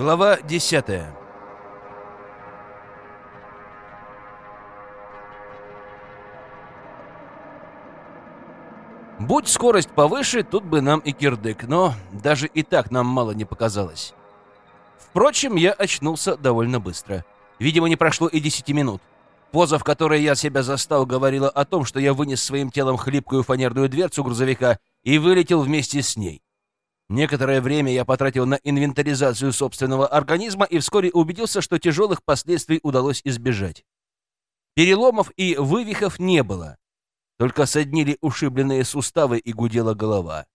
Глава десятая. Будь скорость повыше, тут бы нам и кирдык, но даже и так нам мало не показалось. Впрочем, я очнулся довольно быстро. Видимо, не прошло и десяти минут. Поза, в которой я себя застал, говорила о том, что я вынес своим телом хлипкую фанерную дверцу грузовика и вылетел вместе с ней. Некоторое время я потратил на инвентаризацию собственного организма и вскоре убедился, что тяжелых последствий удалось избежать. Переломов и вывихов не было. Только соднили ушибленные суставы и гудела голова.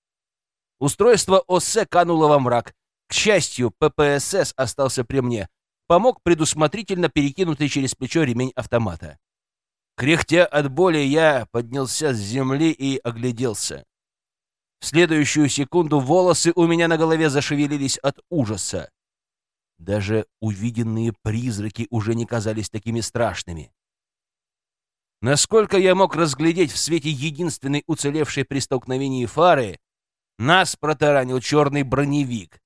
Устройство ОСЭ кануло во мрак. К счастью, ППСС остался при мне. Помог предусмотрительно перекинутый через плечо ремень автомата. Кряхтя от боли, я поднялся с земли и огляделся. В следующую секунду волосы у меня на голове зашевелились от ужаса. Даже увиденные призраки уже не казались такими страшными. Насколько я мог разглядеть в свете единственной уцелевшей при столкновении фары, нас протаранил черный броневик.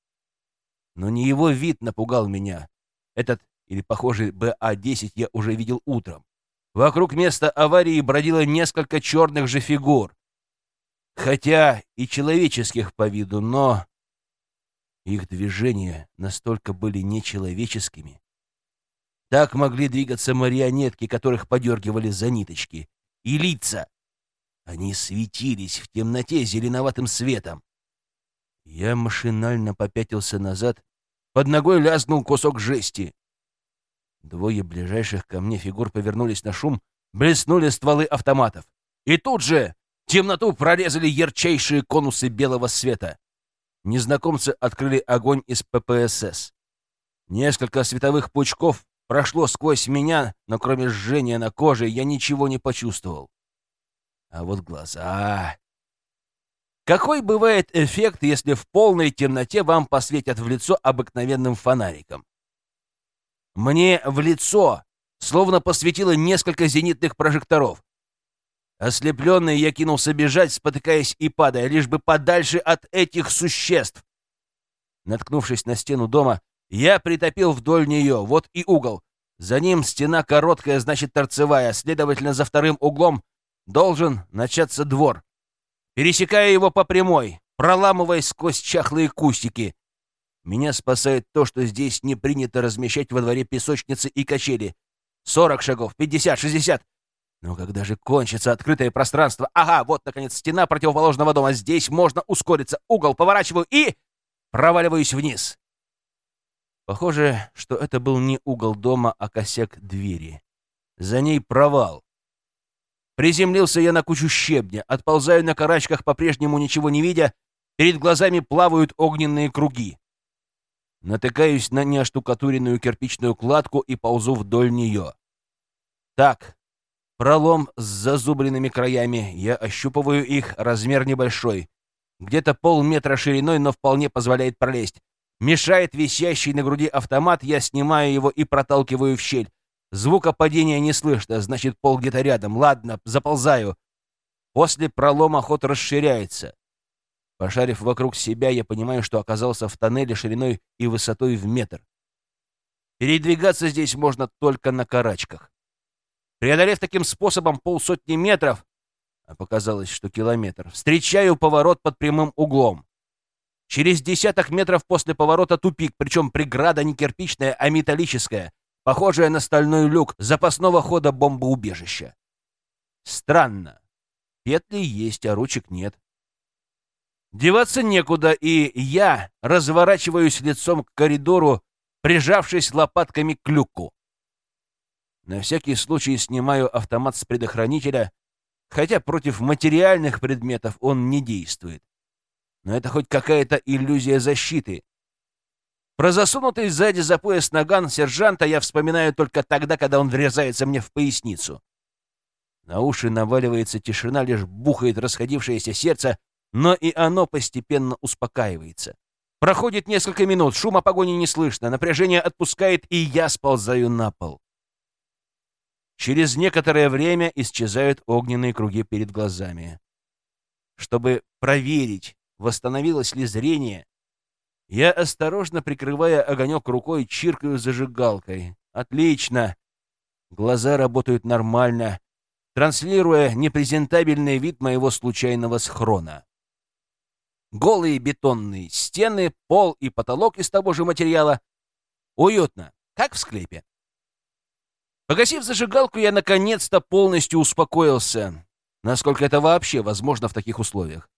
Но не его вид напугал меня. Этот, или похожий БА-10, я уже видел утром. Вокруг места аварии бродило несколько черных же фигур. Хотя и человеческих по виду, но их движения настолько были нечеловеческими, так могли двигаться марионетки, которых подергивали за ниточки. И лица. Они светились в темноте зеленоватым светом. Я машинально попятился назад. Под ногой лязнул кусок жести. Двое ближайших ко мне фигур повернулись на шум, блеснули стволы автоматов. И тут же темноту прорезали ярчайшие конусы белого света. Незнакомцы открыли огонь из ППСС. Несколько световых пучков прошло сквозь меня, но кроме жжения на коже я ничего не почувствовал. А вот глаза... Какой бывает эффект, если в полной темноте вам посветят в лицо обыкновенным фонариком? Мне в лицо словно посветило несколько зенитных прожекторов. Ослепленный я кинулся бежать, спотыкаясь и падая, лишь бы подальше от этих существ. Наткнувшись на стену дома, я притопил вдоль нее, вот и угол. За ним стена короткая, значит торцевая, следовательно, за вторым углом должен начаться двор. Пересекая его по прямой, проламываясь сквозь чахлые кустики. Меня спасает то, что здесь не принято размещать во дворе песочницы и качели. Сорок шагов, пятьдесят, шестьдесят. Но когда же кончится открытое пространство? Ага, вот, наконец, стена противоположного дома. Здесь можно ускориться. Угол поворачиваю и... проваливаюсь вниз. Похоже, что это был не угол дома, а косяк двери. За ней провал. Приземлился я на кучу щебня, отползаю на карачках, по-прежнему ничего не видя, перед глазами плавают огненные круги. Натыкаюсь на неоштукатуренную кирпичную кладку и ползу вдоль нее. Так, пролом с зазубренными краями, я ощупываю их, размер небольшой. Где-то полметра шириной, но вполне позволяет пролезть. Мешает висящий на груди автомат, я снимаю его и проталкиваю в щель. Звука падения не слышно, значит, пол где-то рядом. Ладно, заползаю. После пролома ход расширяется. Пошарив вокруг себя, я понимаю, что оказался в тоннеле шириной и высотой в метр. Передвигаться здесь можно только на карачках. Преодолев таким способом полсотни метров, а показалось, что километр, встречаю поворот под прямым углом. Через десяток метров после поворота тупик, причем преграда не кирпичная, а металлическая, похожая на стальной люк запасного хода бомбоубежища. Странно. Петли есть, а ручек нет. Деваться некуда, и я разворачиваюсь лицом к коридору, прижавшись лопатками к люку. На всякий случай снимаю автомат с предохранителя, хотя против материальных предметов он не действует но это хоть какая-то иллюзия защиты. Про засунутый сзади за пояс наган сержанта я вспоминаю только тогда, когда он врезается мне в поясницу. На уши наваливается тишина, лишь бухает расходившееся сердце, но и оно постепенно успокаивается. Проходит несколько минут, шума погони не слышно, напряжение отпускает, и я сползаю на пол. Через некоторое время исчезают огненные круги перед глазами. Чтобы проверить, восстановилось ли зрение, Я осторожно, прикрывая огонек рукой, чиркаю зажигалкой. Отлично. Глаза работают нормально, транслируя непрезентабельный вид моего случайного схрона. Голые бетонные стены, пол и потолок из того же материала. Уютно, как в склепе. Погасив зажигалку, я наконец-то полностью успокоился, насколько это вообще возможно в таких условиях.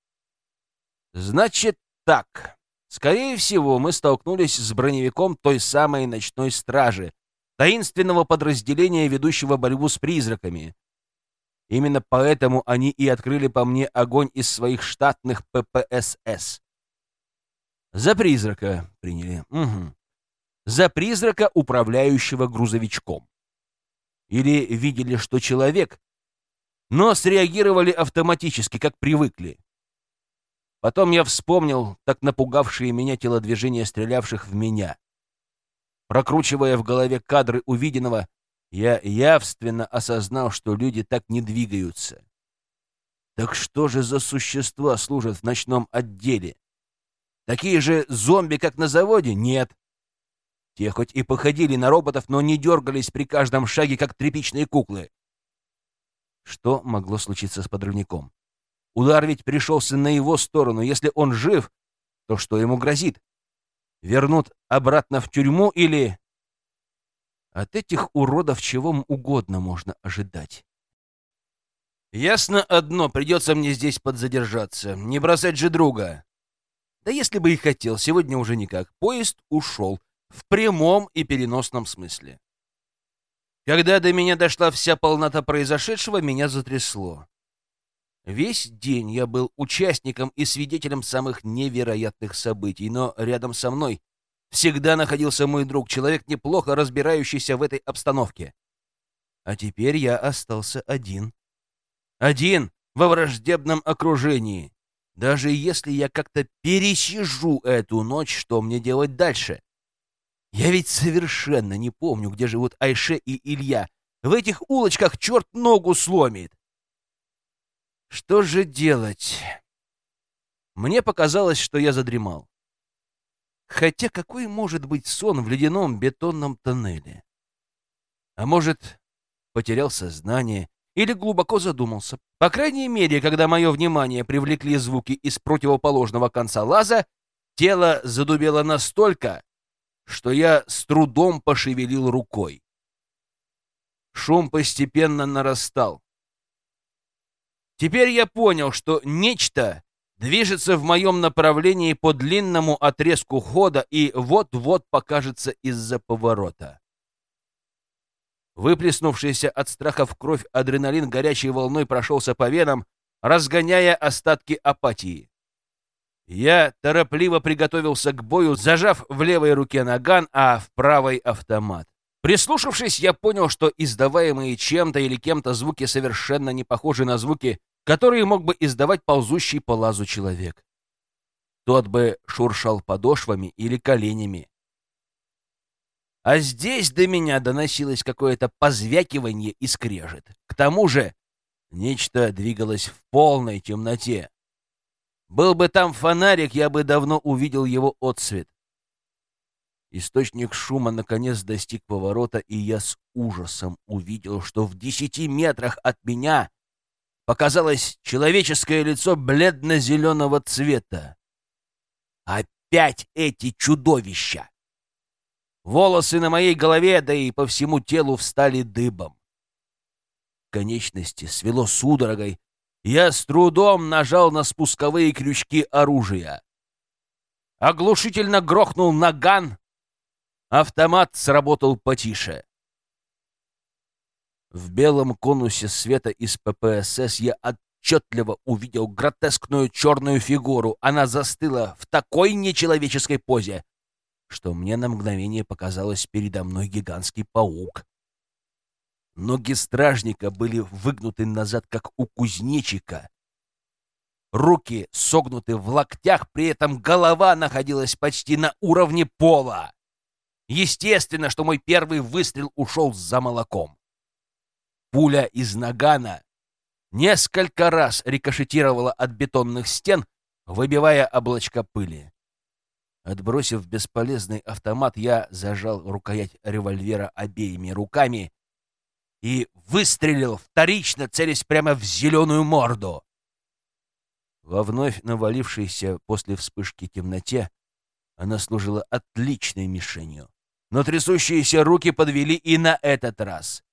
Значит так. Скорее всего, мы столкнулись с броневиком той самой ночной стражи, таинственного подразделения, ведущего борьбу с призраками. Именно поэтому они и открыли по мне огонь из своих штатных ППСС. За призрака приняли. Угу. За призрака, управляющего грузовичком. Или видели, что человек, но среагировали автоматически, как привыкли. Потом я вспомнил так напугавшие меня телодвижения стрелявших в меня. Прокручивая в голове кадры увиденного, я явственно осознал, что люди так не двигаются. Так что же за существа служат в ночном отделе? Такие же зомби, как на заводе? Нет. Те хоть и походили на роботов, но не дергались при каждом шаге, как тряпичные куклы. Что могло случиться с подрывником? Удар ведь пришелся на его сторону. Если он жив, то что ему грозит? Вернут обратно в тюрьму или... От этих уродов чего угодно можно ожидать. Ясно одно, придется мне здесь подзадержаться. Не бросать же друга. Да если бы и хотел, сегодня уже никак. Поезд ушел. В прямом и переносном смысле. Когда до меня дошла вся полнота произошедшего, меня затрясло. Весь день я был участником и свидетелем самых невероятных событий, но рядом со мной всегда находился мой друг, человек, неплохо разбирающийся в этой обстановке. А теперь я остался один. Один во враждебном окружении. Даже если я как-то пересижу эту ночь, что мне делать дальше? Я ведь совершенно не помню, где живут Айше и Илья. В этих улочках черт ногу сломит. Что же делать? Мне показалось, что я задремал. Хотя какой может быть сон в ледяном бетонном тоннеле? А может, потерял сознание или глубоко задумался. По крайней мере, когда мое внимание привлекли звуки из противоположного конца лаза, тело задубело настолько, что я с трудом пошевелил рукой. Шум постепенно нарастал. Теперь я понял, что нечто движется в моем направлении по длинному отрезку хода и вот-вот покажется из-за поворота. Выплеснувшийся от страха в кровь адреналин горячей волной прошелся по венам, разгоняя остатки апатии. Я торопливо приготовился к бою, зажав в левой руке наган, а в правой автомат. Прислушавшись, я понял, что издаваемые чем-то или кем-то звуки совершенно не похожи на звуки которые мог бы издавать ползущий по лазу человек. Тот бы шуршал подошвами или коленями. А здесь до меня доносилось какое-то позвякивание и скрежет. К тому же нечто двигалось в полной темноте. Был бы там фонарик, я бы давно увидел его отсвет. Источник шума наконец достиг поворота, и я с ужасом увидел, что в десяти метрах от меня показалось человеческое лицо бледно-зеленого цвета. Опять эти чудовища! Волосы на моей голове, да и по всему телу встали дыбом. Конечности свело судорогой. Я с трудом нажал на спусковые крючки оружия. Оглушительно грохнул наган. Автомат сработал потише. В белом конусе света из ППСС я отчетливо увидел гротескную черную фигуру. Она застыла в такой нечеловеческой позе, что мне на мгновение показалось передо мной гигантский паук. Ноги стражника были выгнуты назад, как у кузнечика. Руки согнуты в локтях, при этом голова находилась почти на уровне пола. Естественно, что мой первый выстрел ушел за молоком. Пуля из нагана несколько раз рикошетировала от бетонных стен, выбивая облачко пыли. Отбросив бесполезный автомат, я зажал рукоять револьвера обеими руками и выстрелил вторично, целясь прямо в зеленую морду. Во вновь навалившейся после вспышки темноте она служила отличной мишенью. Но трясущиеся руки подвели и на этот раз.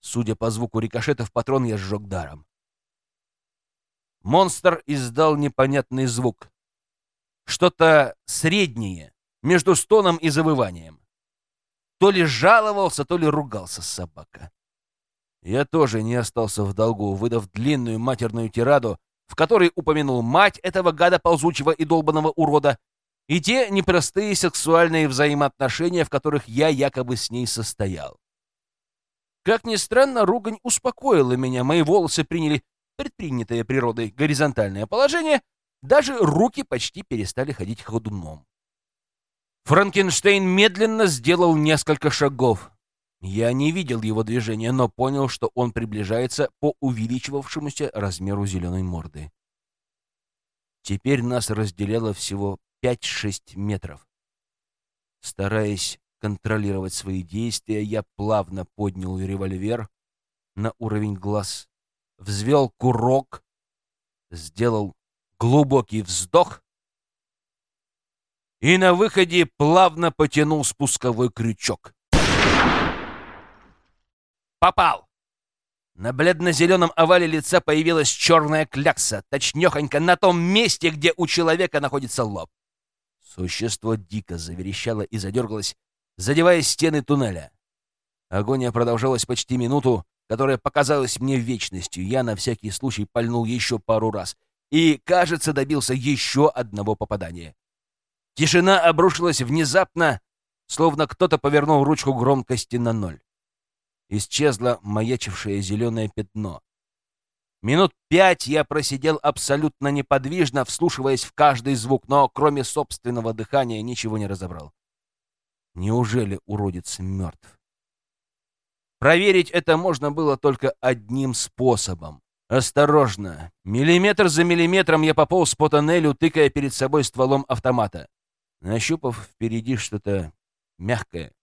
Судя по звуку рикошетов, патрон я сжег даром. Монстр издал непонятный звук. Что-то среднее, между стоном и завыванием. То ли жаловался, то ли ругался собака. Я тоже не остался в долгу, выдав длинную матерную тираду, в которой упомянул мать этого гада ползучего и долбанного урода, и те непростые сексуальные взаимоотношения, в которых я якобы с ней состоял. Как ни странно, ругань успокоила меня, мои волосы приняли предпринятое природой горизонтальное положение, даже руки почти перестали ходить ходуном. Франкенштейн медленно сделал несколько шагов. Я не видел его движения, но понял, что он приближается по увеличивавшемуся размеру зеленой морды. Теперь нас разделяло всего 5-6 метров. Стараясь контролировать свои действия, я плавно поднял револьвер на уровень глаз взвел курок, сделал глубокий вздох и на выходе плавно потянул спусковой крючок. Попал! На бледно-зеленом овале лица появилась черная клякса, точнехонько на том месте, где у человека находится лоб. Существо дико заверещало и задергалось, задевая стены туннеля. Агония продолжалась почти минуту, которая показалась мне вечностью, я на всякий случай пальнул еще пару раз и, кажется, добился еще одного попадания. Тишина обрушилась внезапно, словно кто-то повернул ручку громкости на ноль. Исчезло маячившее зеленое пятно. Минут пять я просидел абсолютно неподвижно, вслушиваясь в каждый звук, но кроме собственного дыхания ничего не разобрал. Неужели уродец мертв? Проверить это можно было только одним способом. Осторожно. Миллиметр за миллиметром я пополз по тоннелю, тыкая перед собой стволом автомата. Нащупав впереди что-то мягкое,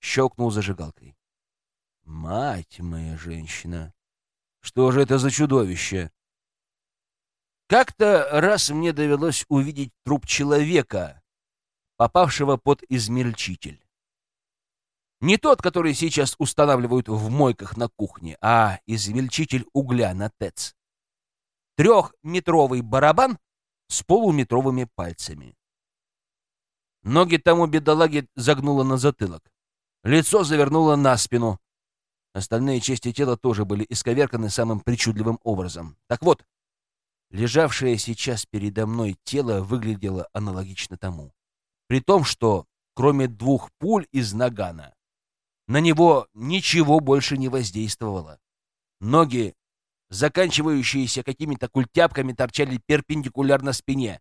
щелкнул зажигалкой. Мать моя женщина! Что же это за чудовище? Как-то раз мне довелось увидеть труп человека, попавшего под измельчитель. Не тот, который сейчас устанавливают в мойках на кухне, а измельчитель угля на ТЭЦ. Трехметровый барабан с полуметровыми пальцами. Ноги тому бедолаге загнуло на затылок. Лицо завернуло на спину. Остальные части тела тоже были исковерканы самым причудливым образом. Так вот, лежавшее сейчас передо мной тело выглядело аналогично тому. При том, что кроме двух пуль из нагана, на него ничего больше не воздействовало. Ноги, заканчивающиеся какими-то культяпками, торчали перпендикулярно спине.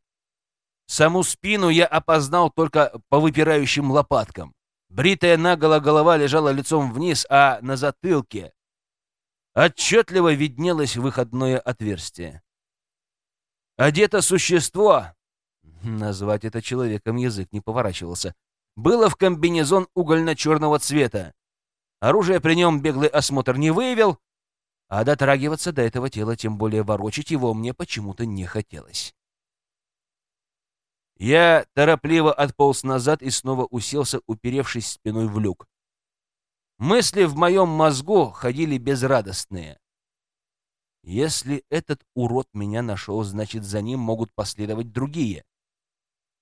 Саму спину я опознал только по выпирающим лопаткам. Бритая наголо голова лежала лицом вниз, а на затылке отчетливо виднелось выходное отверстие. Одето существо, назвать это человеком язык не поворачивался, было в комбинезон угольно-черного цвета. Оружие при нем беглый осмотр не выявил, а дотрагиваться до этого тела, тем более ворочить его, мне почему-то не хотелось. Я торопливо отполз назад и снова уселся, уперевшись спиной в люк. Мысли в моем мозгу ходили безрадостные. Если этот урод меня нашел, значит, за ним могут последовать другие.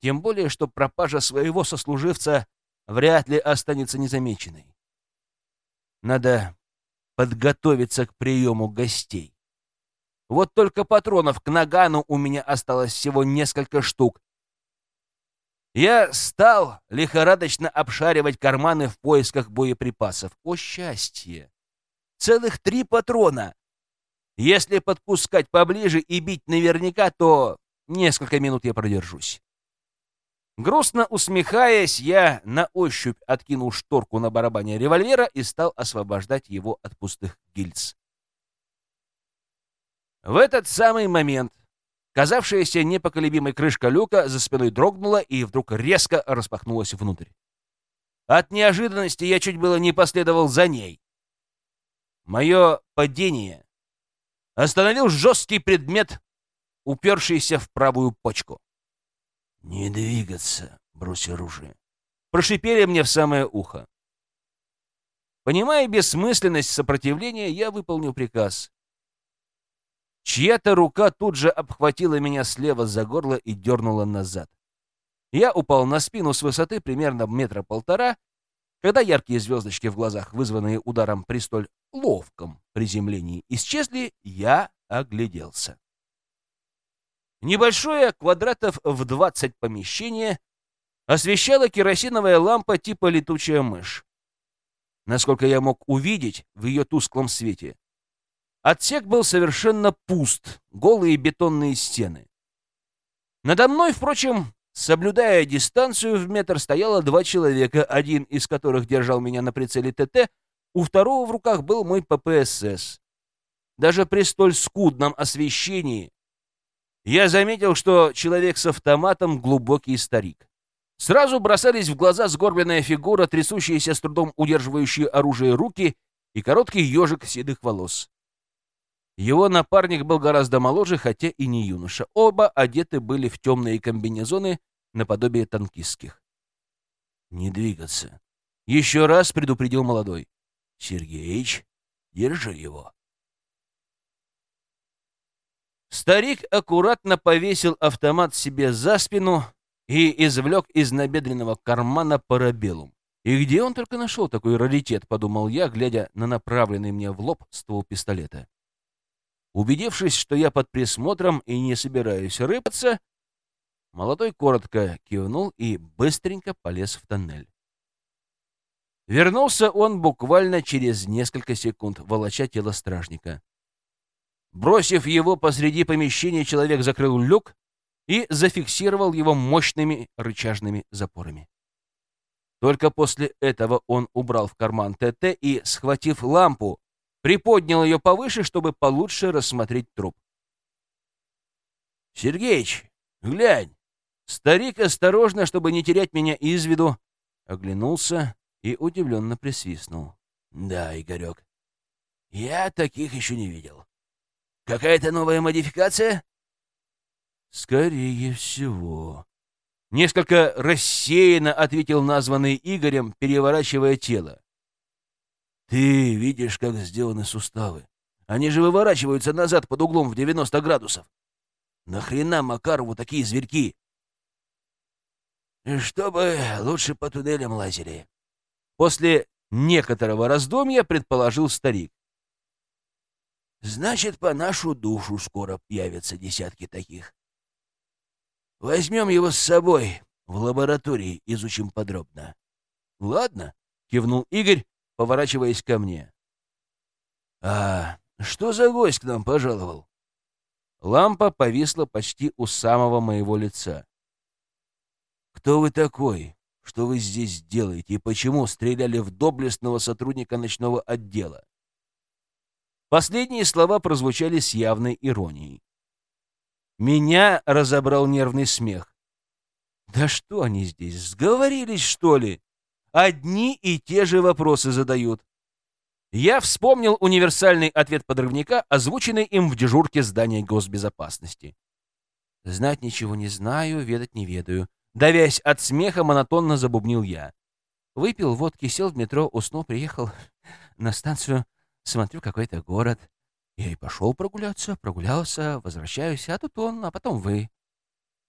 Тем более, что пропажа своего сослуживца вряд ли останется незамеченной. Надо подготовиться к приему гостей. Вот только патронов к нагану у меня осталось всего несколько штук. Я стал лихорадочно обшаривать карманы в поисках боеприпасов. О счастье! Целых три патрона! Если подпускать поближе и бить наверняка, то несколько минут я продержусь. Грустно усмехаясь, я на ощупь откинул шторку на барабане револьвера и стал освобождать его от пустых гильз. В этот самый момент Казавшаяся непоколебимой крышка люка за спиной дрогнула и вдруг резко распахнулась внутрь. От неожиданности я чуть было не последовал за ней. Мое падение остановил жесткий предмет, упершийся в правую почку. «Не двигаться, брось оружие!» Прошипели мне в самое ухо. Понимая бессмысленность сопротивления, я выполнил приказ. Чья-то рука тут же обхватила меня слева за горло и дернула назад. Я упал на спину с высоты примерно метра полтора, когда яркие звездочки в глазах, вызванные ударом при столь ловком приземлении, исчезли, я огляделся. Небольшое, квадратов в 20 помещение, освещала керосиновая лампа типа летучая мышь. Насколько я мог увидеть в ее тусклом свете, Отсек был совершенно пуст, голые бетонные стены. Надо мной, впрочем, соблюдая дистанцию в метр, стояло два человека, один из которых держал меня на прицеле ТТ, у второго в руках был мой ППСС. Даже при столь скудном освещении я заметил, что человек с автоматом — глубокий старик. Сразу бросались в глаза сгорбленная фигура, трясущаяся с трудом удерживающие оружие руки и короткий ежик седых волос. Его напарник был гораздо моложе, хотя и не юноша. Оба одеты были в темные комбинезоны наподобие танкистских. «Не двигаться!» — еще раз предупредил молодой. «Сергеич, держи его!» Старик аккуратно повесил автомат себе за спину и извлек из набедренного кармана парабеллум. «И где он только нашел такой раритет?» — подумал я, глядя на направленный мне в лоб ствол пистолета. Убедившись, что я под присмотром и не собираюсь рыпаться, молодой коротко кивнул и быстренько полез в тоннель. Вернулся он буквально через несколько секунд, волоча тело стражника. Бросив его посреди помещения, человек закрыл люк и зафиксировал его мощными рычажными запорами. Только после этого он убрал в карман ТТ и, схватив лампу, приподнял ее повыше, чтобы получше рассмотреть труп. «Сергеич, глянь!» Старик осторожно, чтобы не терять меня из виду, оглянулся и удивленно присвистнул. «Да, Игорек, я таких еще не видел. Какая-то новая модификация?» «Скорее всего». Несколько рассеянно ответил названный Игорем, переворачивая тело. Ты видишь, как сделаны суставы. Они же выворачиваются назад под углом в 90 градусов. Нахрена Макарову такие зверьки? Чтобы лучше по туннелям лазили. После некоторого раздумья предположил старик. Значит, по нашу душу скоро появятся десятки таких. Возьмем его с собой в лаборатории, изучим подробно. Ладно, кивнул Игорь, поворачиваясь ко мне. «А что за гость к нам пожаловал?» Лампа повисла почти у самого моего лица. «Кто вы такой? Что вы здесь делаете? И почему стреляли в доблестного сотрудника ночного отдела?» Последние слова прозвучали с явной иронией. Меня разобрал нервный смех. «Да что они здесь, сговорились, что ли?» Одни и те же вопросы задают. Я вспомнил универсальный ответ подрывника, озвученный им в дежурке здания госбезопасности. Знать ничего не знаю, ведать не ведаю. Давясь от смеха, монотонно забубнил я. Выпил водки, сел в метро, уснул, приехал на станцию, смотрю какой-то город. Я и пошел прогуляться, прогулялся, возвращаюсь, а тут он, а потом вы.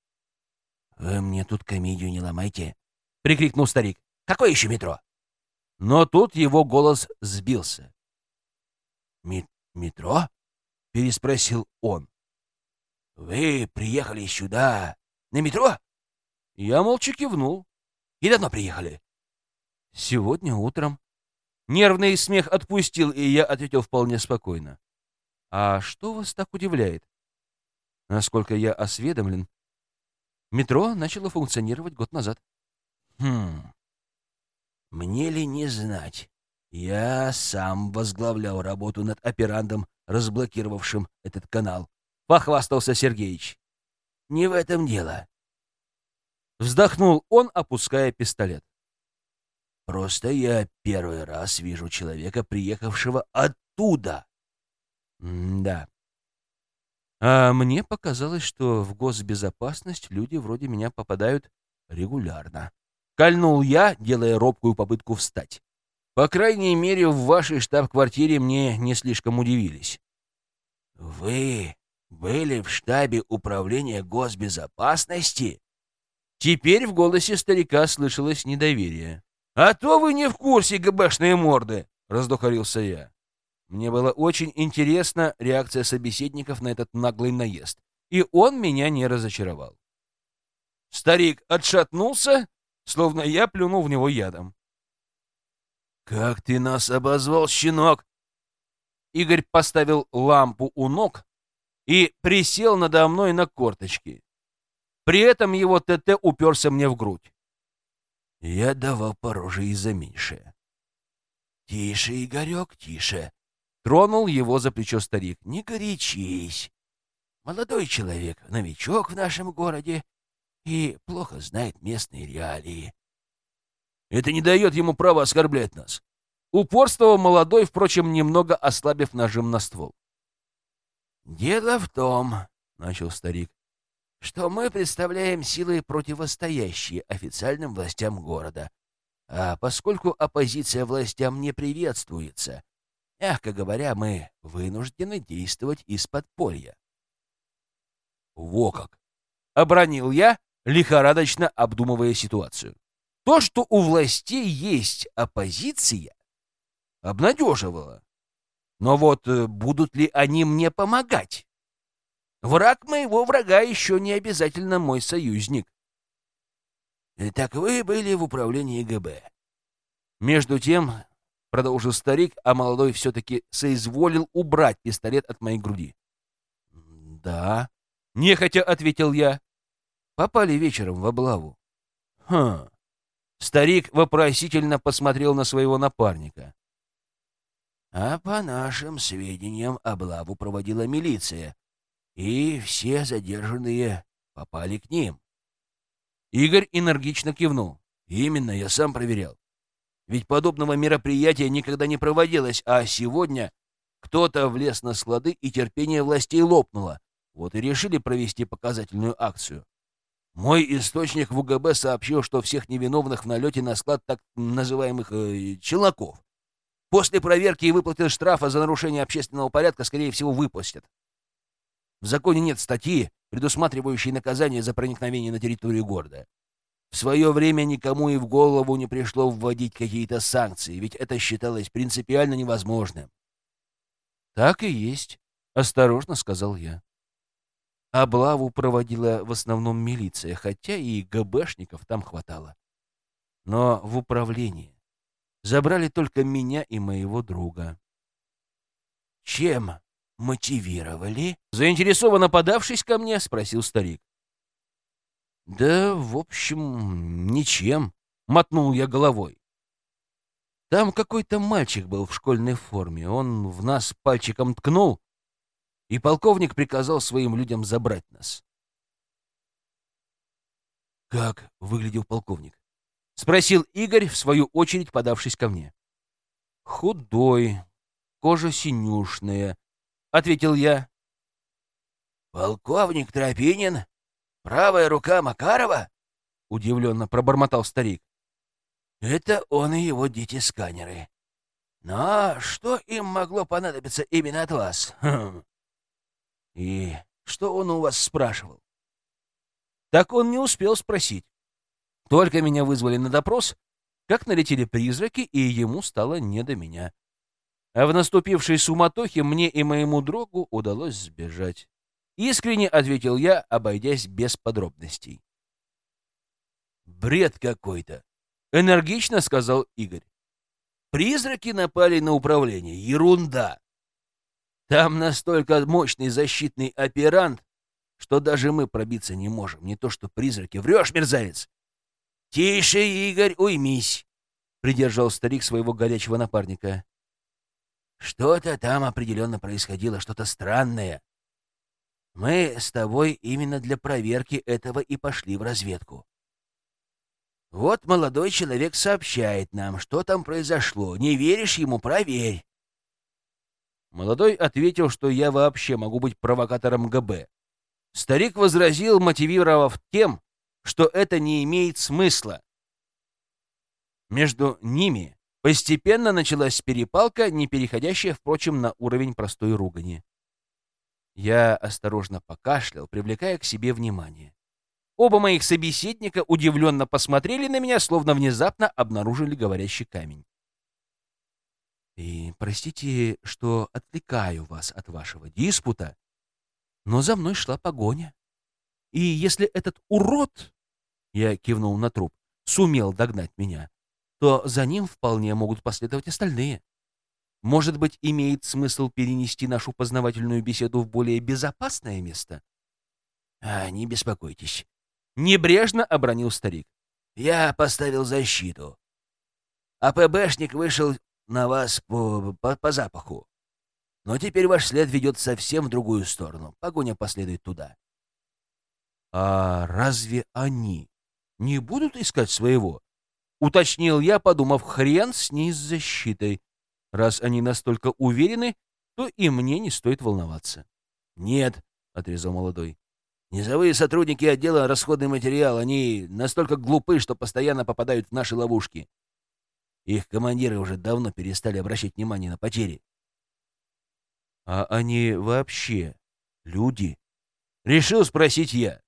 — Вы мне тут комедию не ломайте, — прикрикнул старик. Какое еще метро? Но тут его голос сбился. «Метро?» — переспросил он. «Вы приехали сюда на метро?» Я молча кивнул. «И давно приехали?» «Сегодня утром». Нервный смех отпустил, и я ответил вполне спокойно. «А что вас так удивляет?» Насколько я осведомлен, метро начало функционировать год назад. «Хм, мне ли не знать? Я сам возглавлял работу над операндом, разблокировавшим этот канал. Похвастался Сергеич. не в этом дело. Вздохнул он, опуская пистолет. Просто я первый раз вижу человека, приехавшего оттуда. М да. А мне показалось, что в госбезопасность люди вроде меня попадают регулярно. Кольнул я, делая робкую попытку встать. По крайней мере, в вашей штаб-квартире мне не слишком удивились. Вы были в штабе управления госбезопасности? Теперь в голосе старика слышалось недоверие. «А то вы не в курсе, ГБшные морды!» — раздухарился я. Мне было очень интересна реакция собеседников на этот наглый наезд, и он меня не разочаровал. Старик отшатнулся, словно я плюнул в него ядом. «Как ты нас обозвал, щенок!» Игорь поставил лампу у ног и присел надо мной на корточки. При этом его ТТ уперся мне в грудь. Я давал по роже и за меньшее. «Тише, Игорек, тише!» Тронул его за плечо старик. «Не горячись. Молодой человек, новичок в нашем городе и плохо знает местные реалии. Это не дает ему права оскорблять нас. Упорствовал молодой, впрочем, немного ослабив нажим на ствол. «Дело в том, — начал старик, что мы представляем силы, противостоящие официальным властям города. А поскольку оппозиция властям не приветствуется, мягко говоря, мы вынуждены действовать из подполья. Во как! Обронил я, лихорадочно обдумывая ситуацию. То, что у властей есть оппозиция, обнадеживало. Но вот э, будут ли они мне помогать? Враг моего врага еще не обязательно мой союзник. Так вы были в управлении ГБ. Между тем, продолжил старик, а молодой все-таки соизволил убрать пистолет от моей груди. Да, нехотя ответил я. Попали вечером в облаву. Хм. Старик вопросительно посмотрел на своего напарника. А по нашим сведениям, облаву проводила милиция, и все задержанные попали к ним. Игорь энергично кивнул. Именно, я сам проверял. Ведь подобного мероприятия никогда не проводилось, а сегодня кто-то влез на склады, и терпение властей лопнуло. Вот и решили провести показательную акцию. Мой источник в УГБ сообщил, что всех невиновных в налете на склад так называемых э, челноков после проверки и выплаты штрафа за нарушение общественного порядка, скорее всего, выпустят. В законе нет статьи, предусматривающей наказание за проникновение на территорию города. В свое время никому и в голову не пришло вводить какие-то санкции, ведь это считалось принципиально невозможным. «Так и есть», — осторожно сказал я. Облаву проводила в основном милиция, хотя и ГБшников там хватало. Но в управлении забрали только меня и моего друга. «Чем мотивировали?» Заинтересованно подавшись ко мне, спросил старик. «Да, в общем, ничем», — мотнул я головой. Там какой-то мальчик был в школьной форме. Он в нас пальчиком ткнул, и полковник приказал своим людям забрать нас. «Как выглядел полковник?» — спросил Игорь, в свою очередь подавшись ко мне. «Худой, кожа синюшная», — ответил я. «Полковник Тропинин? Правая рука Макарова?» — удивленно пробормотал старик. «Это он и его дети-сканеры. Но что им могло понадобиться именно от вас? Хм. И что он у вас спрашивал?» Так он не успел спросить. Только меня вызвали на допрос, как налетели призраки, и ему стало не до меня. А в наступившей суматохе мне и моему другу удалось сбежать. Искренне ответил я, обойдясь без подробностей. «Бред какой-то!» — энергично сказал Игорь. «Призраки напали на управление. Ерунда! Там настолько мощный защитный оперант, что даже мы пробиться не можем. Не то что призраки. Врешь, мерзавец!» «Тише, Игорь, уймись!» — придержал старик своего горячего напарника. «Что-то там определенно происходило, что-то странное. Мы с тобой именно для проверки этого и пошли в разведку. Вот молодой человек сообщает нам, что там произошло. Не веришь ему — проверь. Молодой ответил, что я вообще могу быть провокатором ГБ. Старик возразил, мотивировав тем, что это не имеет смысла. Между ними постепенно началась перепалка, не переходящая, впрочем, на уровень простой ругани. Я осторожно покашлял, привлекая к себе внимание. Оба моих собеседника удивленно посмотрели на меня, словно внезапно обнаружили говорящий камень. И простите, что отвлекаю вас от вашего диспута, но за мной шла погоня. И если этот урод, я кивнул на труп, сумел догнать меня, то за ним вполне могут последовать остальные. Может быть, имеет смысл перенести нашу познавательную беседу в более безопасное место? А, не беспокойтесь. Небрежно обронил старик. Я поставил защиту. А ПБшник вышел на вас по, по, по запаху. Но теперь ваш след ведет совсем в другую сторону. Погоня последует туда. А разве они не будут искать своего? Уточнил я, подумав, хрен с ней с защитой. Раз они настолько уверены, то и мне не стоит волноваться. «Нет», — отрезал молодой. «Низовые сотрудники отдела расходный материал, они настолько глупы, что постоянно попадают в наши ловушки. Их командиры уже давно перестали обращать внимание на потери. А они вообще люди? Решил спросить я.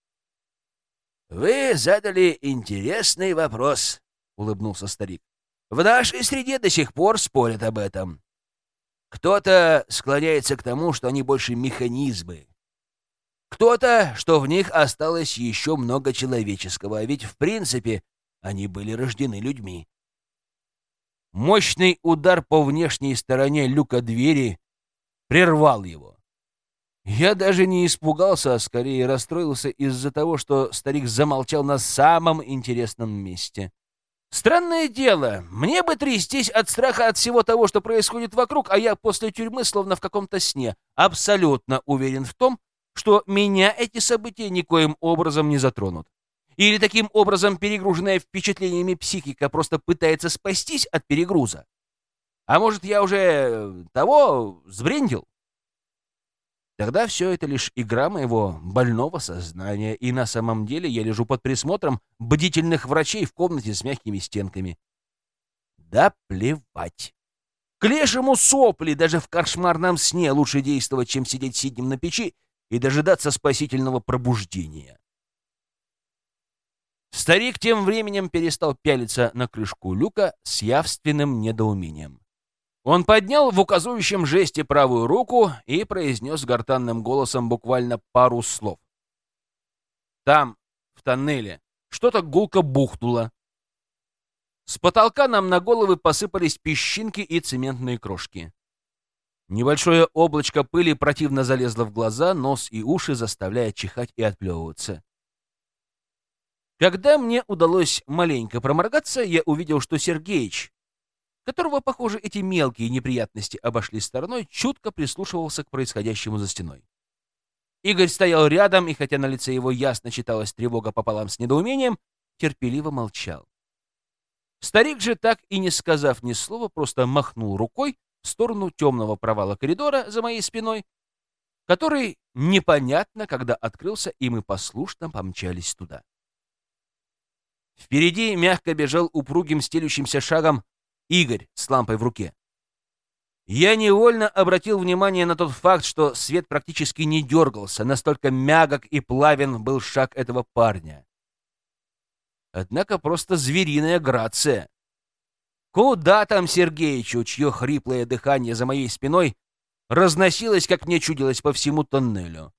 Вы задали интересный вопрос, улыбнулся старик. В нашей среде до сих пор спорят об этом. Кто-то склоняется к тому, что они больше механизмы. Кто-то, что в них осталось еще много человеческого, а ведь в принципе они были рождены людьми. Мощный удар по внешней стороне люка двери прервал его. Я даже не испугался, а скорее расстроился из-за того, что старик замолчал на самом интересном месте. Странное дело, мне бы трястись от страха от всего того, что происходит вокруг, а я после тюрьмы, словно в каком-то сне, абсолютно уверен в том, что меня эти события никоим образом не затронут. Или таким образом перегруженная впечатлениями психика просто пытается спастись от перегруза? А может, я уже э, того сбрендил? Тогда все это лишь игра моего больного сознания, и на самом деле я лежу под присмотром бдительных врачей в комнате с мягкими стенками. Да плевать. К лешему сопли даже в кошмарном сне лучше действовать, чем сидеть сиднем на печи и дожидаться спасительного пробуждения. Старик тем временем перестал пялиться на крышку люка с явственным недоумением. Он поднял в указующем жесте правую руку и произнес гортанным голосом буквально пару слов. Там, в тоннеле, что-то гулко бухнуло. С потолка нам на головы посыпались песчинки и цементные крошки. Небольшое облачко пыли противно залезло в глаза, нос и уши, заставляя чихать и отплевываться. Когда мне удалось маленько проморгаться, я увидел, что Сергеич, которого, похоже, эти мелкие неприятности обошли стороной, чутко прислушивался к происходящему за стеной. Игорь стоял рядом, и хотя на лице его ясно читалась тревога пополам с недоумением, терпеливо молчал. Старик же, так и не сказав ни слова, просто махнул рукой в сторону темного провала коридора за моей спиной, который непонятно, когда открылся, и мы послушно помчались туда. Впереди мягко бежал упругим стелющимся шагом Игорь с лампой в руке. Я невольно обратил внимание на тот факт, что свет практически не дергался, настолько мягок и плавен был шаг этого парня. Однако просто звериная грация. Куда там Сергеичу, чье хриплое дыхание за моей спиной разносилось, как мне чудилось, по всему тоннелю?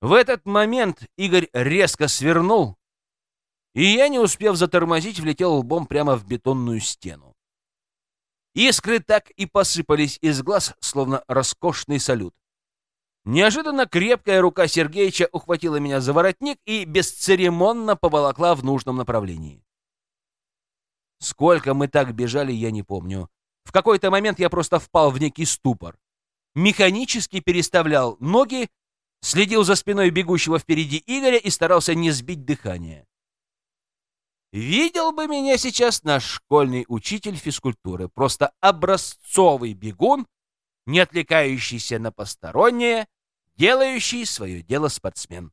В этот момент Игорь резко свернул, и я, не успев затормозить, влетел лбом прямо в бетонную стену. Искры так и посыпались из глаз, словно роскошный салют. Неожиданно крепкая рука Сергеича ухватила меня за воротник и бесцеремонно поволокла в нужном направлении. Сколько мы так бежали, я не помню. В какой-то момент я просто впал в некий ступор. Механически переставлял ноги, следил за спиной бегущего впереди Игоря и старался не сбить дыхание. Видел бы меня сейчас наш школьный учитель физкультуры, просто образцовый бегун, не отвлекающийся на постороннее, делающий свое дело спортсмен.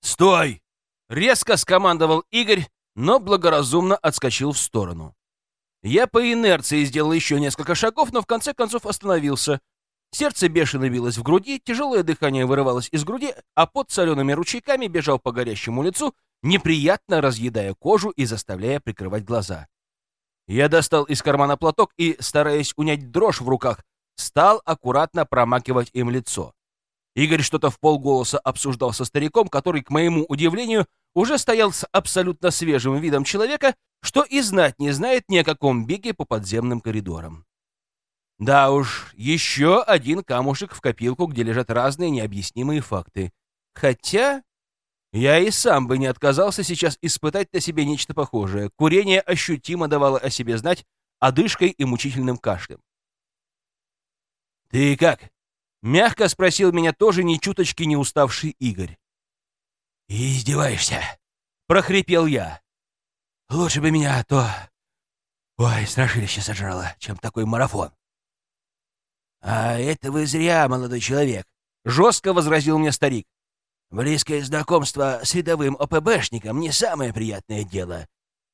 «Стой!» — резко скомандовал Игорь, но благоразумно отскочил в сторону. Я по инерции сделал еще несколько шагов, но в конце концов остановился. Сердце бешено билось в груди, тяжелое дыхание вырывалось из груди, а под солеными ручейками бежал по горящему лицу, неприятно разъедая кожу и заставляя прикрывать глаза. Я достал из кармана платок и, стараясь унять дрожь в руках, стал аккуратно промакивать им лицо. Игорь что-то в полголоса обсуждал со стариком, который, к моему удивлению, уже стоял с абсолютно свежим видом человека, что и знать не знает ни о каком беге по подземным коридорам. Да уж, еще один камушек в копилку, где лежат разные необъяснимые факты. Хотя я и сам бы не отказался сейчас испытать на себе нечто похожее. Курение ощутимо давало о себе знать одышкой и мучительным кашлем. «Ты как?» — мягко спросил меня тоже ни чуточки не уставший Игорь. «Издеваешься?» — прохрипел я. «Лучше бы меня то... Ой, страшилище сожрало, чем такой марафон». «А это вы зря, молодой человек», — жестко возразил мне старик. Близкое знакомство с рядовым ОПБшником не самое приятное дело.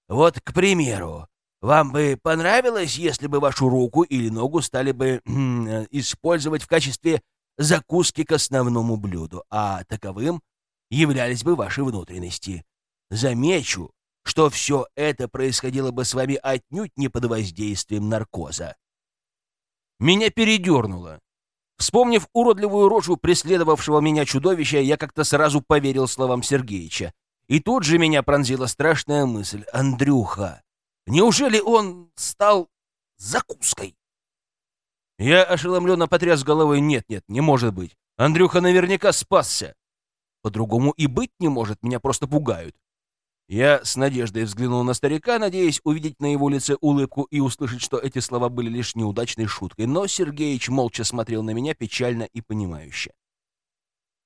Вот, к примеру, вам бы понравилось, если бы вашу руку или ногу стали бы использовать в качестве закуски к основному блюду, а таковым являлись бы ваши внутренности. Замечу, что все это происходило бы с вами отнюдь не под воздействием наркоза. Меня передернуло. Вспомнив уродливую рожу преследовавшего меня чудовища, я как-то сразу поверил словам Сергеича. И тут же меня пронзила страшная мысль. «Андрюха, неужели он стал закуской?» Я ошеломленно потряс головой. «Нет, нет, не может быть. Андрюха наверняка спасся. По-другому и быть не может, меня просто пугают. Я с надеждой взглянул на старика, надеясь увидеть на его лице улыбку и услышать, что эти слова были лишь неудачной шуткой, но Сергеич молча смотрел на меня печально и понимающе.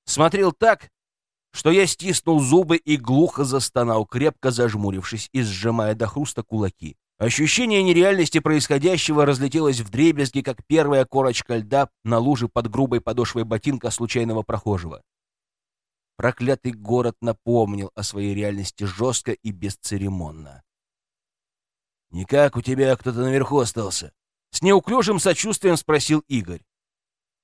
Смотрел так, что я стиснул зубы и глухо застонал, крепко зажмурившись и сжимая до хруста кулаки. Ощущение нереальности происходящего разлетелось в дребезги, как первая корочка льда на луже под грубой подошвой ботинка случайного прохожего. Проклятый город напомнил о своей реальности жестко и бесцеремонно. «Никак у тебя кто-то наверху остался?» С неуклюжим сочувствием спросил Игорь.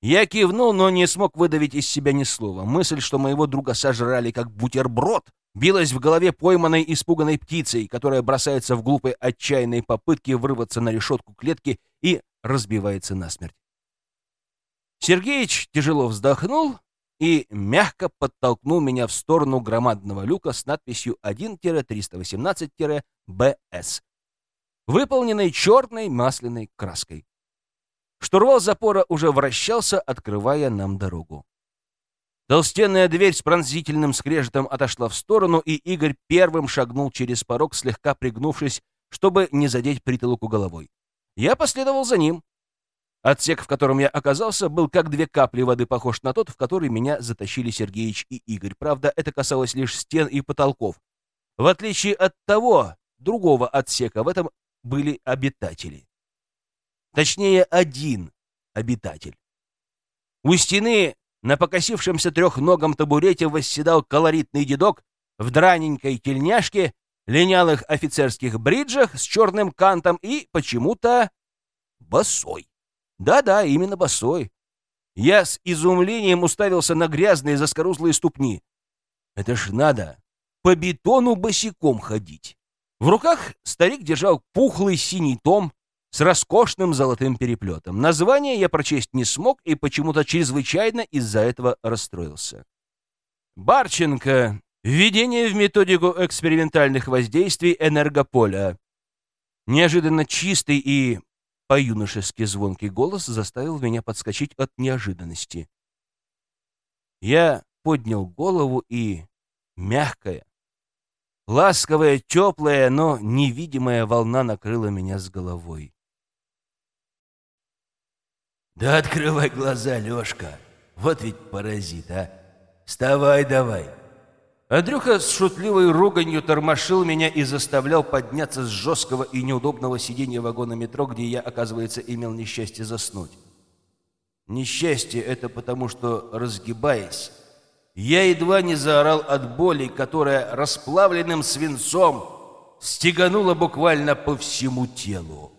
Я кивнул, но не смог выдавить из себя ни слова. Мысль, что моего друга сожрали как бутерброд, билась в голове пойманной испуганной птицей, которая бросается в глупой отчаянной попытке вырваться на решетку клетки и разбивается насмерть. Сергеич тяжело вздохнул и мягко подтолкнул меня в сторону громадного люка с надписью 1-318-БС, выполненной черной масляной краской. Штурвал запора уже вращался, открывая нам дорогу. Толстенная дверь с пронзительным скрежетом отошла в сторону, и Игорь первым шагнул через порог, слегка пригнувшись, чтобы не задеть притолоку головой. Я последовал за ним. Отсек, в котором я оказался, был как две капли воды похож на тот, в который меня затащили Сергеич и Игорь. Правда, это касалось лишь стен и потолков. В отличие от того, другого отсека, в этом были обитатели. Точнее, один обитатель. У стены на покосившемся трехногом табурете восседал колоритный дедок в драненькой тельняшке, линялых офицерских бриджах с черным кантом и почему-то босой. Да-да, именно босой. Я с изумлением уставился на грязные заскорузлые ступни. Это ж надо по бетону босиком ходить. В руках старик держал пухлый синий том с роскошным золотым переплетом. Название я прочесть не смог и почему-то чрезвычайно из-за этого расстроился. Барченко. Введение в методику экспериментальных воздействий энергополя. Неожиданно чистый и по-юношески звонкий голос заставил меня подскочить от неожиданности. Я поднял голову и... Мягкая, ласковая, теплая, но невидимая волна накрыла меня с головой. «Да открывай глаза, Лешка! Вот ведь паразит, а! Вставай давай!» Андрюха с шутливой руганью тормошил меня и заставлял подняться с жесткого и неудобного сиденья вагона метро, где я, оказывается, имел несчастье заснуть. Несчастье — это потому, что, разгибаясь, я едва не заорал от боли, которая расплавленным свинцом стеганула буквально по всему телу.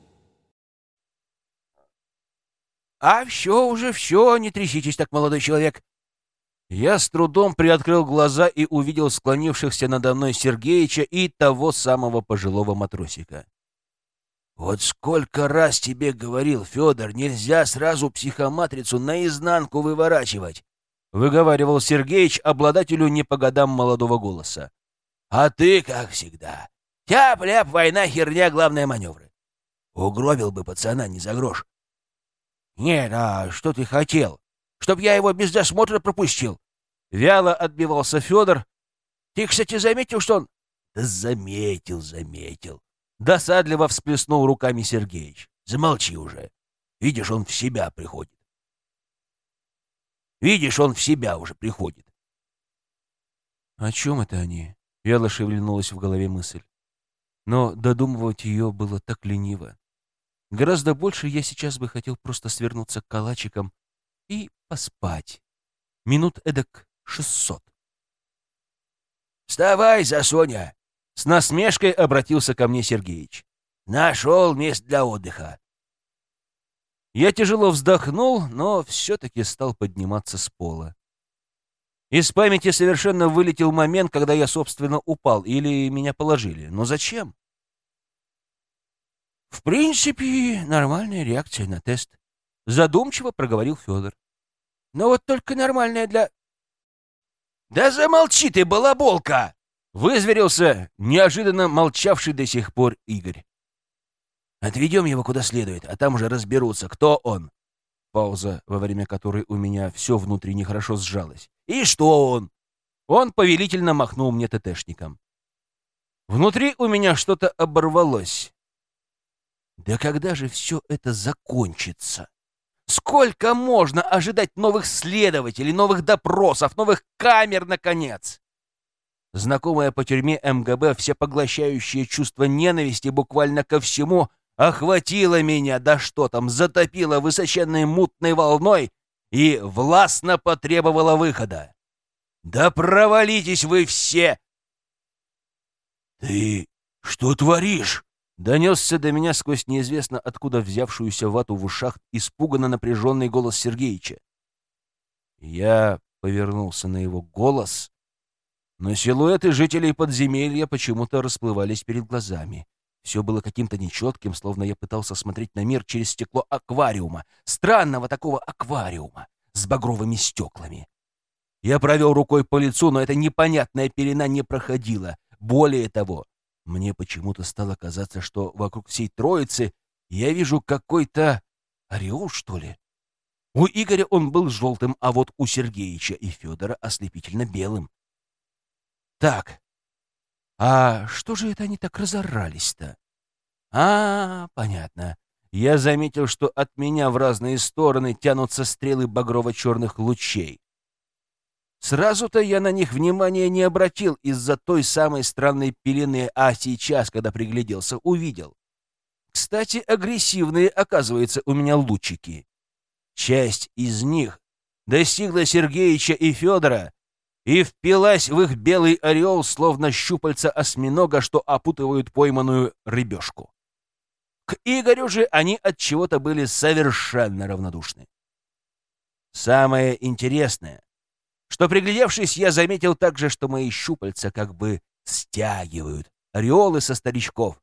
«А все уже, все, не тряситесь так, молодой человек!» Я с трудом приоткрыл глаза и увидел склонившихся надо мной Сергеича и того самого пожилого матросика. «Вот сколько раз тебе говорил, Федор, нельзя сразу психоматрицу наизнанку выворачивать!» — выговаривал Сергеич обладателю не по годам молодого голоса. «А ты, как всегда, тяп-ляп, война, херня, главное маневры. Угробил бы пацана не за грош». «Нет, а что ты хотел? Чтоб я его без досмотра пропустил?» Вяло отбивался Федор. «Ты, кстати, заметил, что он...» «Да заметил, заметил. Досадливо всплеснул руками Сергеич. Замолчи уже. Видишь, он в себя приходит. Видишь, он в себя уже приходит. О чем это они? Вяло шевельнулась в голове мысль. Но додумывать ее было так лениво. Гораздо больше я сейчас бы хотел просто свернуться к калачикам и поспать. Минут эдак шестьсот. «Вставай, Засоня!» С насмешкой обратился ко мне Сергеич. «Нашел место для отдыха». Я тяжело вздохнул, но все-таки стал подниматься с пола. Из памяти совершенно вылетел момент, когда я, собственно, упал или меня положили. Но зачем? В принципе, нормальная реакция на тест. Задумчиво проговорил Федор. Но вот только нормальная для... Да замолчи ты, балаболка! Вызверился неожиданно молчавший до сих пор Игорь. «Отведем его куда следует, а там уже разберутся, кто он». Пауза, во время которой у меня все внутри нехорошо сжалось. «И что он?» Он повелительно махнул мне ТТшником. Внутри у меня что-то оборвалось. Да когда же все это закончится? Сколько можно ожидать новых следователей, новых допросов, новых камер, наконец? Знакомое по тюрьме МГБ всепоглощающее чувство ненависти буквально ко всему охватило меня, да что там, затопило высоченной мутной волной и властно потребовало выхода. «Да провалитесь вы все!» «Ты что творишь?» Донесся до меня сквозь неизвестно откуда взявшуюся вату в ушах испуганно напряженный голос Сергеича. Я повернулся на его голос но силуэты жителей подземелья почему-то расплывались перед глазами. Все было каким-то нечетким, словно я пытался смотреть на мир через стекло аквариума, странного такого аквариума, с багровыми стеклами. Я провел рукой по лицу, но эта непонятная пелена не проходила. Более того, мне почему-то стало казаться, что вокруг всей троицы я вижу какой-то ореол, что ли. У Игоря он был желтым, а вот у Сергеича и Федора ослепительно белым. Так, а что же это они так разорались-то? А, понятно. Я заметил, что от меня в разные стороны тянутся стрелы багрово-черных лучей. Сразу-то я на них внимания не обратил из-за той самой странной пелены, а сейчас, когда пригляделся, увидел. Кстати, агрессивные, оказывается, у меня лучики. Часть из них достигла Сергеича и Федора, и впилась в их белый орел, словно щупальца осьминога, что опутывают пойманную рыбешку. К Игорю же они от чего-то были совершенно равнодушны. Самое интересное, что приглядевшись, я заметил также, что мои щупальца как бы стягивают ореолы со старичков,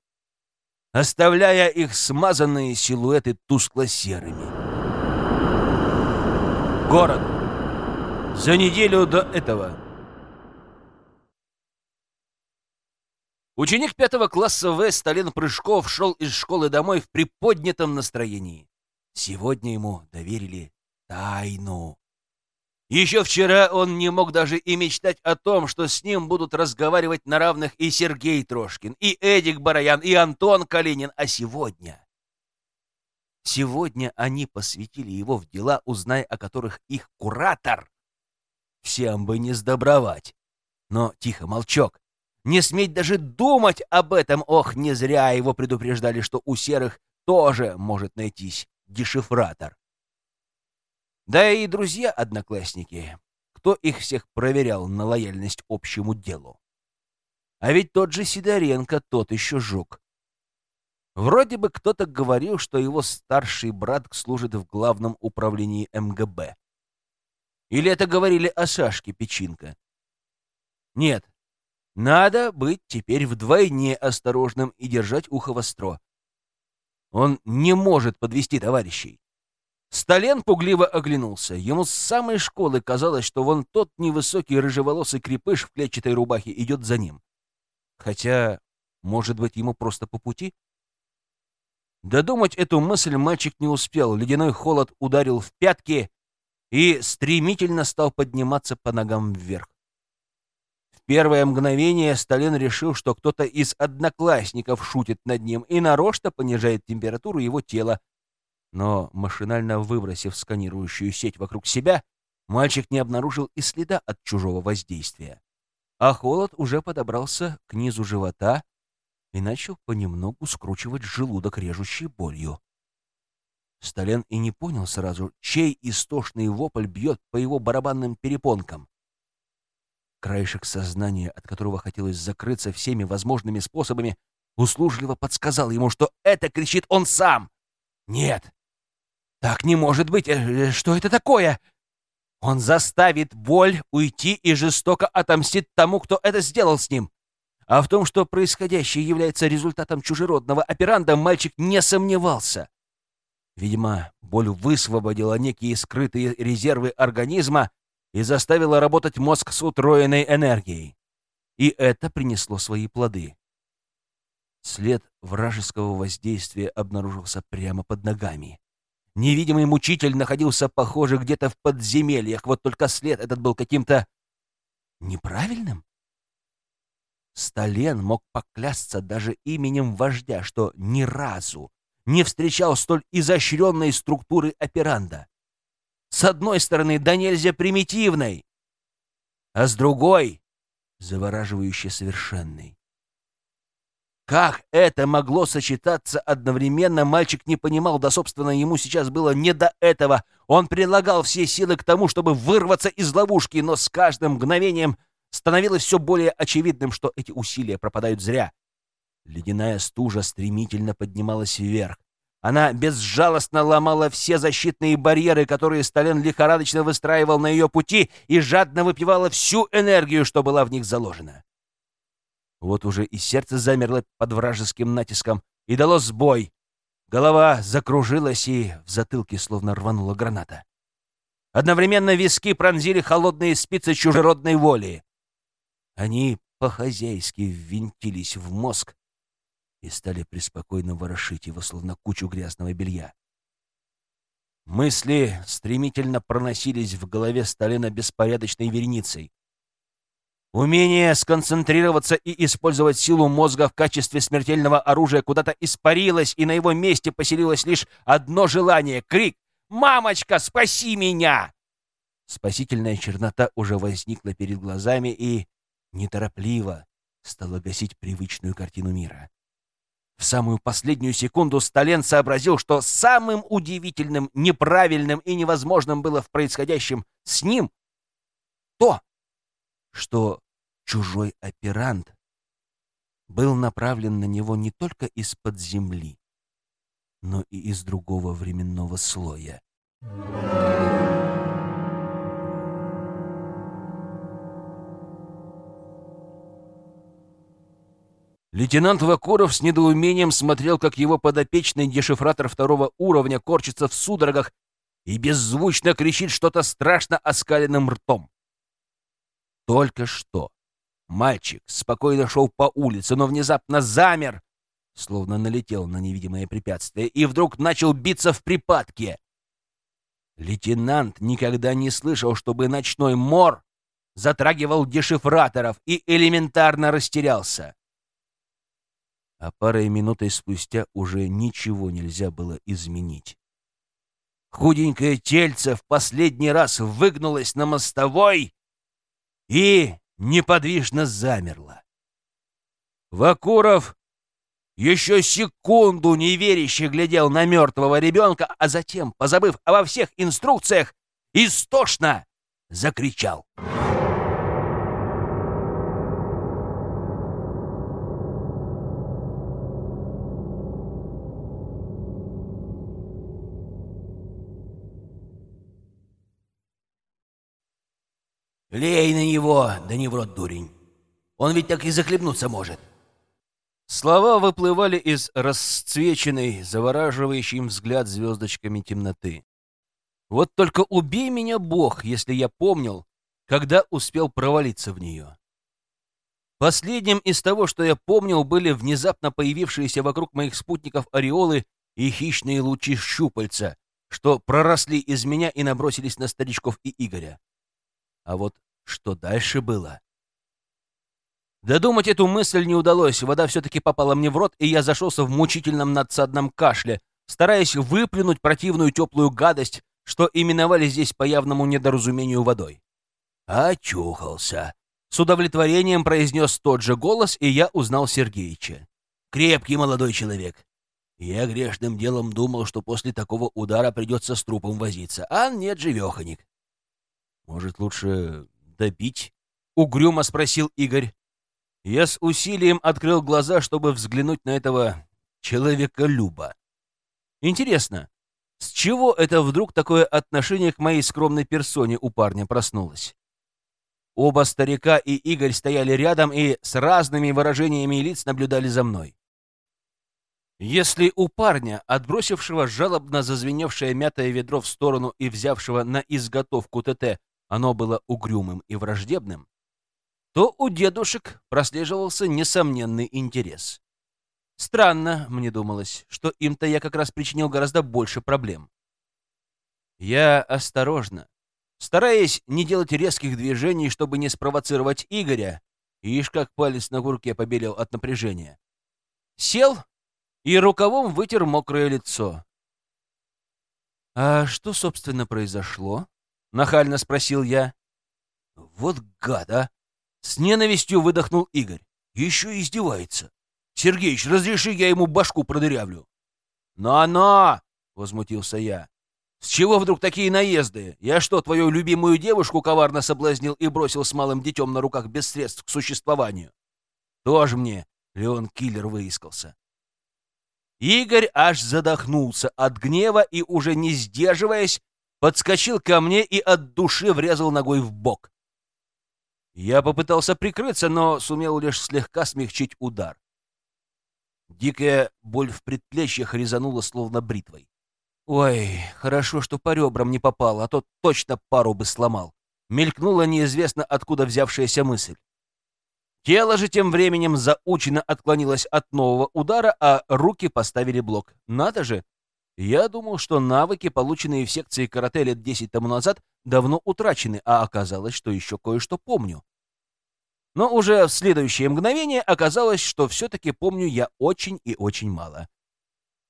оставляя их смазанные силуэты тускло-серыми. Город за неделю до этого. Ученик пятого класса В. Сталин Прыжков шел из школы домой в приподнятом настроении. Сегодня ему доверили тайну. Еще вчера он не мог даже и мечтать о том, что с ним будут разговаривать на равных и Сергей Трошкин, и Эдик Бараян, и Антон Калинин, а сегодня... Сегодня они посвятили его в дела, узная о которых их куратор. Всем бы не сдобровать. Но тихо, молчок. Не сметь даже думать об этом. Ох, не зря его предупреждали, что у серых тоже может найтись дешифратор. Да и друзья-одноклассники. Кто их всех проверял на лояльность общему делу? А ведь тот же Сидоренко, тот еще жук. Вроде бы кто-то говорил, что его старший брат служит в главном управлении МГБ. Или это говорили о Сашке Печинко? Нет, надо быть теперь вдвойне осторожным и держать ухо востро. Он не может подвести товарищей. Стален пугливо оглянулся. Ему с самой школы казалось, что вон тот невысокий рыжеволосый крепыш в клетчатой рубахе идет за ним. Хотя, может быть, ему просто по пути? Додумать эту мысль мальчик не успел. Ледяной холод ударил в пятки и стремительно стал подниматься по ногам вверх. В первое мгновение Сталин решил, что кто-то из одноклассников шутит над ним и нарочно понижает температуру его тела. Но, машинально выбросив сканирующую сеть вокруг себя, мальчик не обнаружил и следа от чужого воздействия а холод уже подобрался к низу живота и начал понемногу скручивать желудок режущей болью. Сталин и не понял сразу, чей истошный вопль бьет по его барабанным перепонкам. Краешек сознания, от которого хотелось закрыться всеми возможными способами, услужливо подсказал ему, что это кричит он сам. «Нет! Так не может быть! Э, что это такое?» Он заставит боль уйти и жестоко отомстит тому, кто это сделал с ним. А в том, что происходящее является результатом чужеродного операнда, мальчик не сомневался. Видимо, боль высвободила некие скрытые резервы организма и заставила работать мозг с утроенной энергией. И это принесло свои плоды. След вражеского воздействия обнаружился прямо под ногами. Невидимый мучитель находился, похоже, где-то в подземельях, вот только след этот был каким-то неправильным. Стален мог поклясться даже именем вождя, что ни разу не встречал столь изощренной структуры операнда. С одной стороны, да нельзя примитивной, а с другой — завораживающе совершенной. Как это могло сочетаться одновременно, мальчик не понимал, да, собственно, ему сейчас было не до этого. Он прилагал все силы к тому, чтобы вырваться из ловушки, но с каждым мгновением становилось все более очевидным, что эти усилия пропадают зря. Ледяная стужа стремительно поднималась вверх. Она безжалостно ломала все защитные барьеры, которые Сталин лихорадочно выстраивал на ее пути, и жадно выпивала всю энергию, что была в них заложена. Вот уже и сердце замерло под вражеским натиском и дало сбой. Голова закружилась, и в затылке словно рванула граната. Одновременно виски пронзили холодные спицы чужеродной воли. Они по-хозяйски ввинтились в мозг и стали преспокойно ворошить его, словно кучу грязного белья. Мысли стремительно проносились в голове Сталина беспорядочной вереницей. Умение сконцентрироваться и использовать силу мозга в качестве смертельного оружия куда-то испарилось, и на его месте поселилось лишь одно желание — крик «Мамочка, спаси меня!» Спасительная чернота уже возникла перед глазами и неторопливо стала гасить привычную картину мира. В самую последнюю секунду Стален сообразил, что самым удивительным, неправильным и невозможным было в происходящем с ним то, что чужой оперант был направлен на него не только из-под земли, но и из другого временного слоя. Лейтенант Вакуров с недоумением смотрел, как его подопечный дешифратор второго уровня корчится в судорогах и беззвучно кричит что-то страшно оскаленным ртом. Только что мальчик спокойно шел по улице, но внезапно замер, словно налетел на невидимое препятствие, и вдруг начал биться в припадке. Лейтенант никогда не слышал, чтобы ночной мор затрагивал дешифраторов и элементарно растерялся. а парой минутой спустя уже ничего нельзя было изменить. Худенькое тельце в последний раз выгнулось на мостовой и неподвижно замерло. Вакуров еще секунду неверяще глядел на мертвого ребенка, а затем, позабыв обо всех инструкциях, истошно закричал. «Лей на него, да не в рот, дурень! Он ведь так и захлебнуться может!» Слова выплывали из расцвеченной, завораживающим взгляд звездочками темноты. Вот только убей меня, Бог, если я помнил, когда успел провалиться в нее. Последним из того, что я помнил, были внезапно появившиеся вокруг моих спутников ореолы и хищные лучи щупальца, что проросли из меня и набросились на старичков и Игоря. А вот что дальше было? Додумать эту мысль не удалось, вода все-таки попала мне в рот, и я зашелся в мучительном надсадном кашле, стараясь выплюнуть противную теплую гадость, что именовали здесь по явному недоразумению водой. «Очухался», — с удовлетворением произнес тот же голос, и я узнал Сергеича. «Крепкий молодой человек. Я грешным делом думал, что после такого удара придется с трупом возиться, а нет, живеханик. «Может, лучше добить?» — угрюмо спросил Игорь. Я с усилием открыл глаза, чтобы взглянуть на этого человека-люба. Интересно, с чего это вдруг такое отношение к моей скромной персоне у парня проснулось? Оба старика и Игорь стояли рядом и с разными выражениями лиц наблюдали за мной. Если у парня, отбросившего жалобно зазвеневшее мятое ведро в сторону и взявшего на изготовку ТТ, оно было угрюмым и враждебным, то у дедушек прослеживался несомненный интерес. Странно, мне думалось, что им-то я как раз причинил гораздо больше проблем. Я осторожно, стараясь не делать резких движений, чтобы не спровоцировать Игоря, ишь как палец на курке побелел от напряжения, сел и рукавом вытер мокрое лицо. «А что, собственно, произошло?» — нахально спросил я. «Вот гада!» — с ненавистью выдохнул Игорь. «Еще издевается. Сергеич, разреши, я ему башку продырявлю». «Но-но!» — возмутился я. «С чего вдруг такие наезды? Я что, твою любимую девушку коварно соблазнил и бросил с малым детем на руках без средств к существованию?» «Тоже мне Леон Киллер выискался». Игорь аж задохнулся от гнева и, уже не сдерживаясь, подскочил ко мне и от души врезал ногой в бок. Я попытался прикрыться, но сумел лишь слегка смягчить удар. Дикая боль в предплечьях резанула словно бритвой. Ой, хорошо, что по ребрам не попал, а то точно пару бы сломал. Мелькнула неизвестно откуда взявшаяся мысль. Тело же тем временем заучено отклонилось от нового удара, а руки поставили блок. Надо же, я думал, что навыки, полученные в секции карате лет 10 тому назад, давно утрачены, а оказалось, что еще кое-что помню. Но уже в следующее мгновение оказалось, что все-таки помню я очень и очень мало.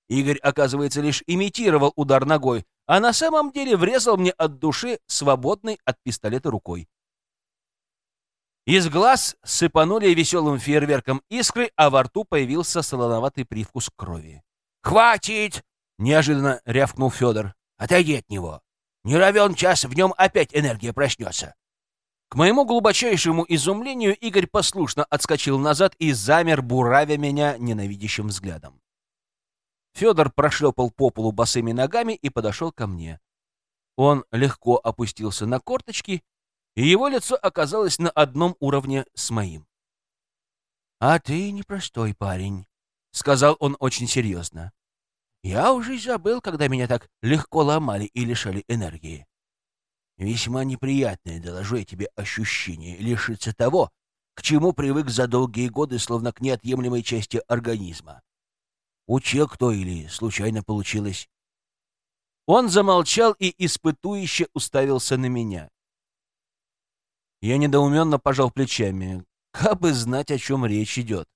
Игорь, оказывается, лишь имитировал удар ногой, а на самом деле врезал мне от души свободной от пистолета рукой. Из глаз сыпанули веселым фейерверком искры, а во рту появился солоноватый привкус крови. «Хватит!» Неожиданно рявкнул Федор. «Отойди от него! Не равен час, в нем опять энергия проснется!» К моему глубочайшему изумлению Игорь послушно отскочил назад и замер, буравя меня ненавидящим взглядом. Федор прошлепал по полу босыми ногами и подошел ко мне. Он легко опустился на корточки, и его лицо оказалось на одном уровне с моим. «А ты непростой парень», — сказал он очень серьезно. Я уже забыл, когда меня так легко ломали и лишали энергии. Весьма неприятное, доложу я тебе, ощущение лишиться того, к чему привык за долгие годы, словно к неотъемлемой части организма. Учил кто или случайно получилось? Он замолчал и испытующе уставился на меня. Я недоуменно пожал плечами, как бы знать, о чем речь идет.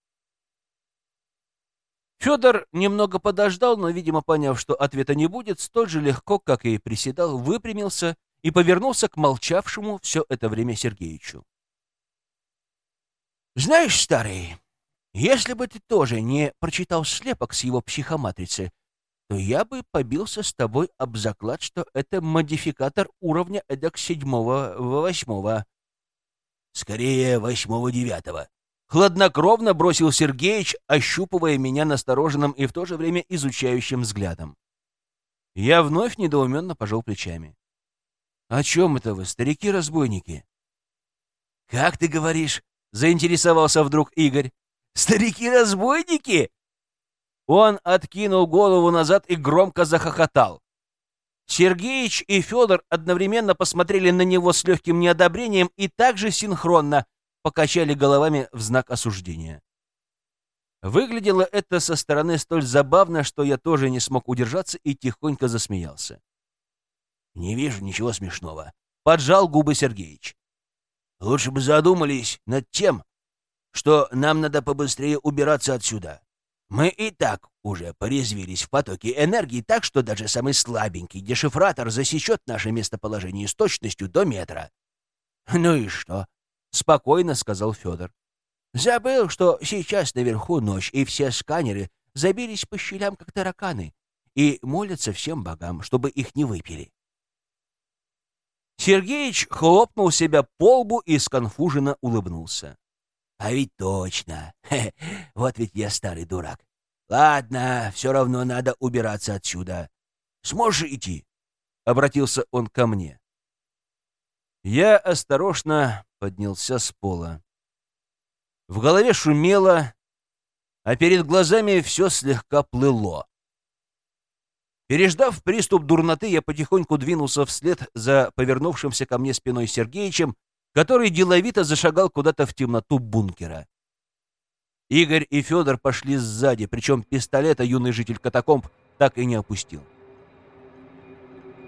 Федор немного подождал, но, видимо, поняв, что ответа не будет, столь же легко, как и приседал, выпрямился и повернулся к молчавшему все это время Сергеичу. «Знаешь, старый, если бы ты тоже не прочитал слепок с его психоматрицы, то я бы побился с тобой об заклад, что это модификатор уровня эдак седьмого-восьмого. Скорее, восьмого-девятого. Хладнокровно бросил Сергеич, ощупывая меня настороженным и в то же время изучающим взглядом. Я вновь недоуменно пожал плечами. «О чем это вы, старики-разбойники?» «Как ты говоришь?» — заинтересовался вдруг Игорь. «Старики-разбойники?» Он откинул голову назад и громко захохотал. Сергеич и Федор одновременно посмотрели на него с легким неодобрением и также синхронно покачали головами в знак осуждения. Выглядело это со стороны столь забавно, что я тоже не смог удержаться и тихонько засмеялся. «Не вижу ничего смешного», — поджал губы Сергеич. «Лучше бы задумались над тем, что нам надо побыстрее убираться отсюда. Мы и так уже порезвились в потоке энергии, так что даже самый слабенький дешифратор засечет наше местоположение с точностью до метра. Ну и что? Спокойно сказал Федор. Забыл, что сейчас наверху ночь, и все сканеры забились по щелям, как тараканы, и молятся всем богам, чтобы их не выпили. Сергеич хлопнул себя по лбу и сконфуженно улыбнулся. А ведь точно. Вот ведь я старый дурак. Ладно, все равно надо убираться отсюда. Сможешь идти? Обратился он ко мне. Я осторожно поднялся с пола. В голове шумело, а перед глазами все слегка плыло. Переждав приступ дурноты, я потихоньку двинулся вслед за повернувшимся ко мне спиной Сергеичем который деловито зашагал куда-то в темноту бункера. Игорь и Федор пошли сзади, причем пистолета юный житель катакомб так и не опустил.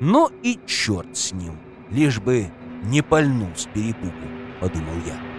«Ну и черт с ним, лишь бы не пальнул с перепугу», — подумал я.